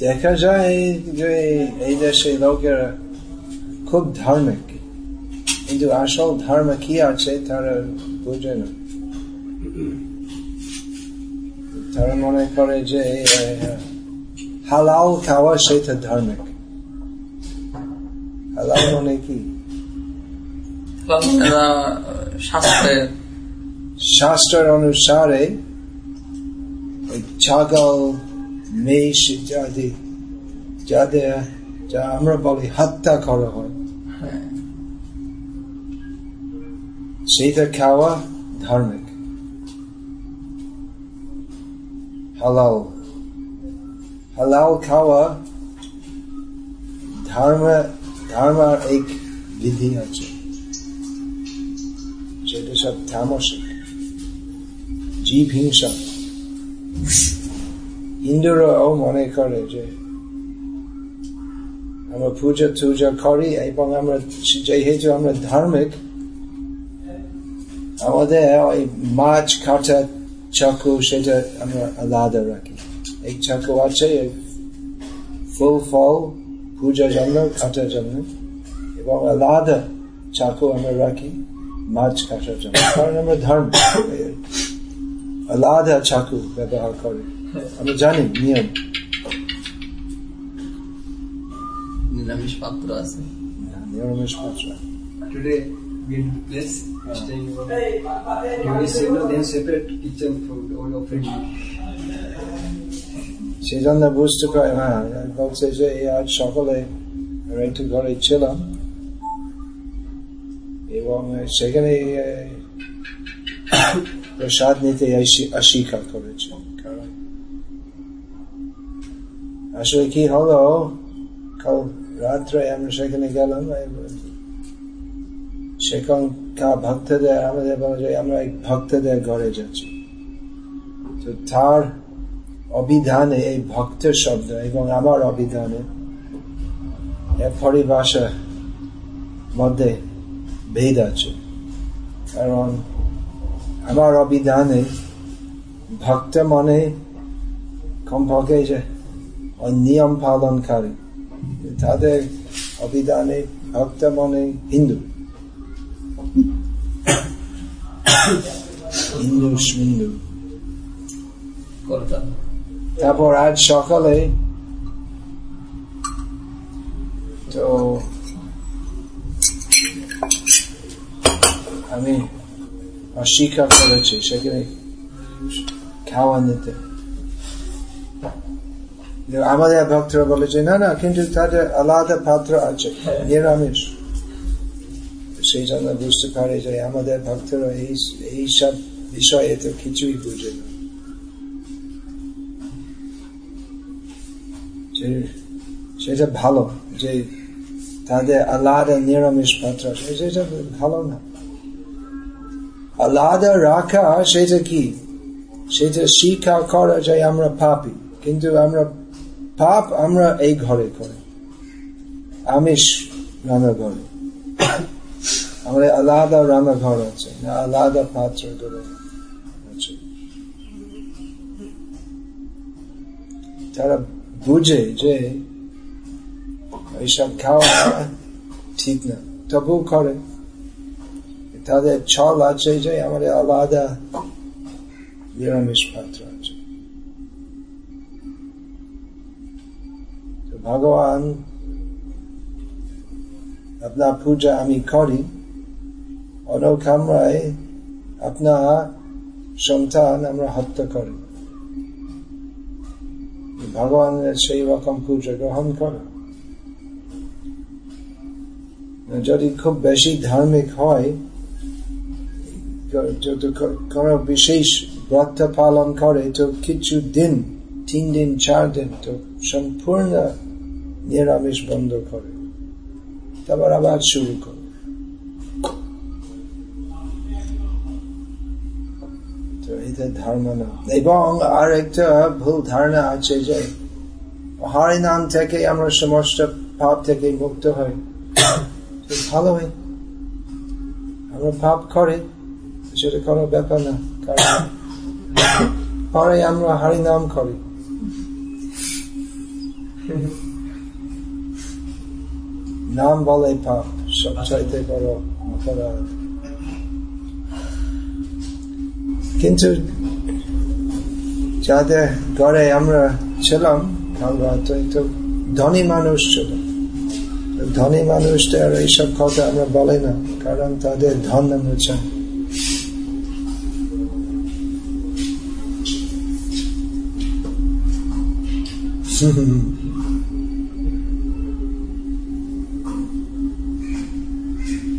দেখা যায় যে এই দেশে লোকেরা খুব ধার্মিক। কিন্তু আসল ধর্ম কি আছে তারা বুঝে না। তারা মনে করে যে হালাল খাওয়া সেটা ধার্মিক। হালাল মানে কি? শাস্ত্রের অনুসারে ছাগল মেষ ইত্যাদি যাদের যা আমরা বলি হত্যা করা হয় সেটা খাওয়া ধার্মিক হালাল হালাল খাওয়া ধর্ম ধর্মের এক বিধি আছে সেটা সব তামসিক জীব হিংসা হিন্দুরাও মনে করে যে আমরা পূজা টুজা করি এবং আমরা যেহেতু আমরা ধার্মিক আমাদের ওই মাছ কাটা চাকু সেটা আমরা আলাদা রাখি এই চাকু আছে ফুল ফল পূজার জন্য কাটার জন্য এবং আলাদা চাকু আমরা রাখি মাছ কাটার জন্য কারণ আমরা ধর্ম আলাদা চাকু ব্যবহার করি আমি জানি নিয়ম। নিরামিষ পাত্র আছে। নিরামিষ পাত্র। Today, we in place, staying over. During signal, then separate kitchen food, all offering. সেই জন্য বুঝতে পারি হ্যাঁ বলছে যে আজ সকালে একটু ঘরে ছিলাম। এবং সেখানে প্রসাদ নিতে অস্বীকার করেছে। আসলে কি হলো কাল রাত্রে আমরা সেখানে গেলাম সেখানকার ভক্তদের আমাদের বলা যায় আমরা এই ভক্তদের ঘরে যাচ্ছি তো তার অভিধানে এই ভক্তের শব্দ এবং আমার অভিধানে এর পরিভাষা মধ্যে ভেদ আছে কারণ আমার অভিধানে ভক্ত মনে কমপক্ষে যে নিয়ম পালনকারী তাদের অভিধানে ভক্ত মনে হিন্দু হিন্দু হিন্দু তারপর আজ সকালে তো আমি অস্বীকার করেছি সেখানে খাওয়া নিতে আমাদের ভক্তরা বলেছে না না কিন্তু তাদের আলাদা পাত্র আছে নিরামিষ সেই জন্য বুঝতে পারে যে আমাদের ভক্তরা এই এই সব বিষয়ে তো কিছুই বুঝে না সেটা ভালো যে তাদের আলাদা নিরামিষ পাত্র সেটা ভালো না আলাদা রাখা সেটা কি সেটা স্বীকার করা যায় আমরা পাপি কিন্তু আমরা পাপ আমরা এই ঘরে করি। আমিষ রান্নাঘরে আমাদের আলাদা রান্নাঘর আছে। আলাদা পাত্র করে তারা বুঝে যে এইসব খাওয়া ঠিক না। তবু করে। তাদের ছল আছে যে, আমাদের আলাদা নিরামিষ পাত্র ভগবান আপনার পূজা আমি করি। অনকামরায় আপনার সন্তান আমরা হত্যা করি। ভগবানের সেই রকম পূজা গ্রহণ করে। যদি খুব বেশি ধার্মিক হয় কোন বিশেষ ব্রত পালন করে, তো কিছু দিন, তিন দিন, চার দিন, তো সম্পূর্ণ নিরামিষ বন্ধ করে। তারপর আবার শুরু করে। এটা ধর্ম না। এবং আর একটা ভুল ধারণা আছে যে হরি নাম থেকে আমরা সমস্ত পাপ থেকে মুক্ত হই। ভালো হয়। আমরা পাপ করে সেটা কোনো ব্যাপার না। কারণ পরে আমরা হরি নাম করি। নাম বলে পাপ সব চাইতে বড় অপরাধ কিন্তু যাদের ঘরে আমরা ছিলাম রাতে তো ধনী মানুষ ছিল ধনী মানুষদের এইসব কথা আমরা বলে না কারণ তাদের ধন আমরা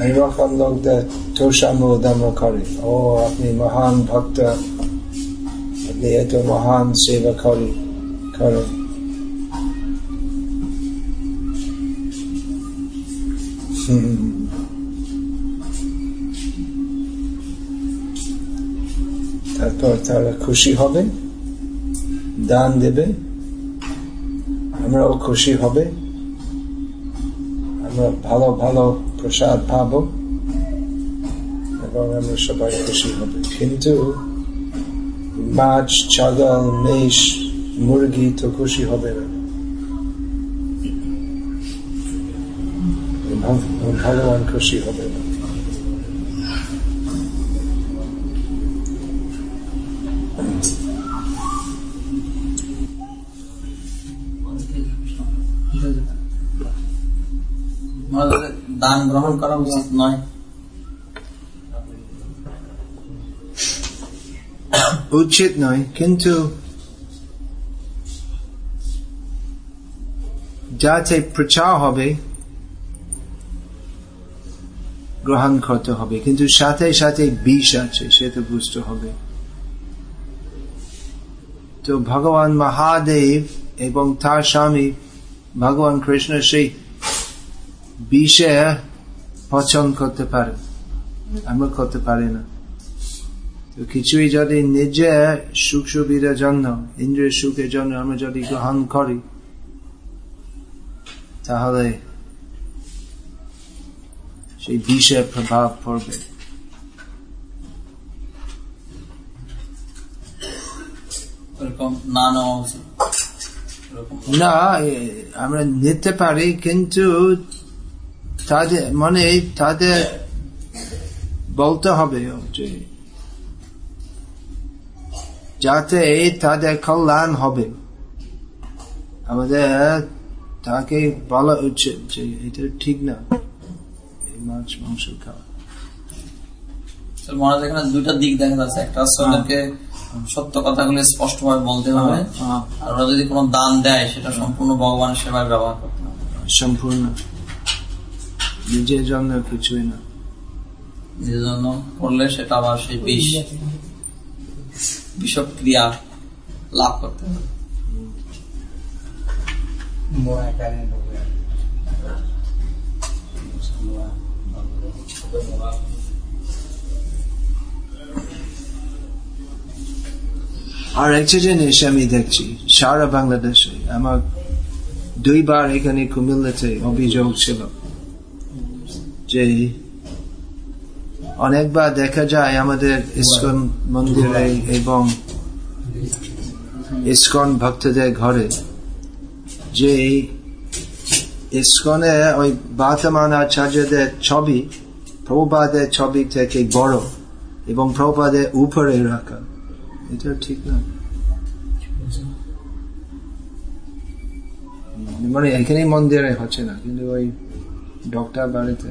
চাই এইরকম লোকদের তোষামোদ আমরা করি ও আপনি মহান ভক্ত আপনি এত মহান সেবা করি করেন তারপর তারা খুশি হবে দান দেবে আমরাও খুশি হবে আমরা ভালো ভালো প্রসাদ পাবো এবং আমরা সবাই খুশি হবে কিন্তু মাছ ছাগল মেষ মুরগি তো খুশি হবে না ভগবান খুশি হবে না দান গ্রহণ করা উচিত নয়। উচিত নয়, কিন্তু যাতে প্রচার হবে, গ্রহণ করতে হবে, কিন্তু সাথে সাথে বিষ আছে সেটা বুঝতে হবে। তো ভগবান মহাদেব এবং তার স্বামী, ভগবান কৃষ্ণ, সেই বিষে পছন্দ করতে পারে আমরা করতে পারি না। তো কিছুই যদি নিজে সুখ সুবিধার জন্য ইন্দ্রিয় সুখের জন্য আমরা যদি গ্রহণ করি তাহলে সেই বিষের প্রভাব পড়বে। না আমরা নিতে পারি কিন্তু তাদের মানে তাদের বলতে হবে যাতে তাদের কল্যাণ হবে। আমাদের তাকে বলা উচিত যে এটা ঠিক না। মাছ মাংস খাওয়া। তো মহারাজ এখানে দুইটা দিক দেখা যাচ্ছে। একটা হচ্ছে সত্য কথাগুলো স্পষ্ট ভাবে বলতে হবে। হ্যাঁ, আর ওরা যদি কোনো দান দেয় সেটা সম্পূর্ণ ভগবানের সেবায় ব্যবহার করতে হবে। সম্পূর্ণ। নিজের জন্য কিছুই না। নিজের জন্য করলে সেটা আবার সেই বিষ বিষক্রিয়া লাভ করতে হবে। আর একটা জিনিস আমি দেখছি সারা বাংলাদেশে আমার দুইবার এখানে কুমিল্লাতে অভিযোগ ছিল। যে অনেকবার দেখা যায় আমাদের ইস্কন মন্দিরে এবং ইস্কন ভক্তদের ঘরে যে ইস্কনে ওই বাতমান আচার্যদের ছবি প্রবাদের ছবি থেকে বড় এবং প্রভুপাদের উপরে রাখা। এটা ঠিক না? মানে এখানে মন্দিরে হচ্ছে না, কিন্তু ওই ডক্টর বাড়িতে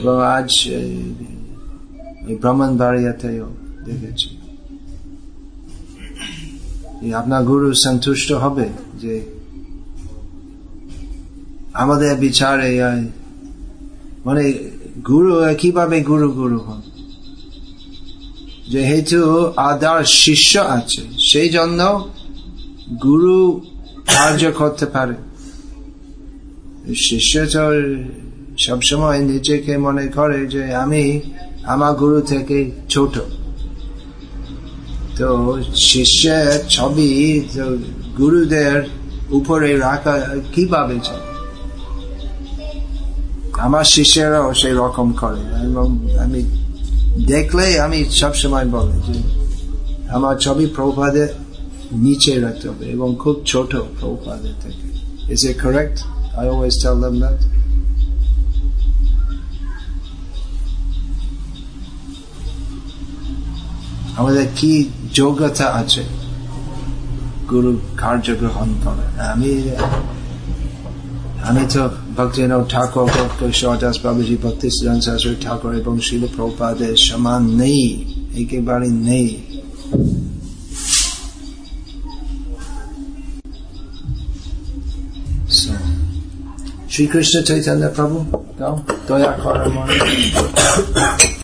এবং আজ এই, ব্রাহ্মণ বাড়িয়াতেও দেখেছি। আপনার গুরু সন্তুষ্ট হবে যে আমাদের বিচারে এই, মানে গুরু কীভাবে গুরু গুরু হন? যেহেতু আদার শিষ্য আছে সেই জন্য গুরু কার্য করতে পারে। শিষ্য তো সবসময় নিজেকে মনে করে যে আমি আমার গুরু থেকে ছোট। তো শিষ্যের ছবি গুরুদের উপরে রাখা কীভাবে আমার শিষ্যরাও সেই রকম করে এবং আমি দেখলে আমি সবসময় বলি যে আমার ছবি প্রভাদের নিচে রাখতে হবে এবং খুব ছোট প্রভুপাদের থেকে। Is it correct? I always tell them that. আমাদের কি যোগ্যতা আছে? গুরু কার্য গ্রহণ করে। আমি আমি তো ভক্তিনাথ ঠাকুর ঈশ্বরদাস বাবুজি ভক্তি সিদ্ধান্ত শাস্ত্রী ঠাকুর এবং শিল প্রপাদের সমান নেই একেবারে নেই। শ্রীকৃষ্ণ চৈতন্য প্রভু গাও দয়া করার মনে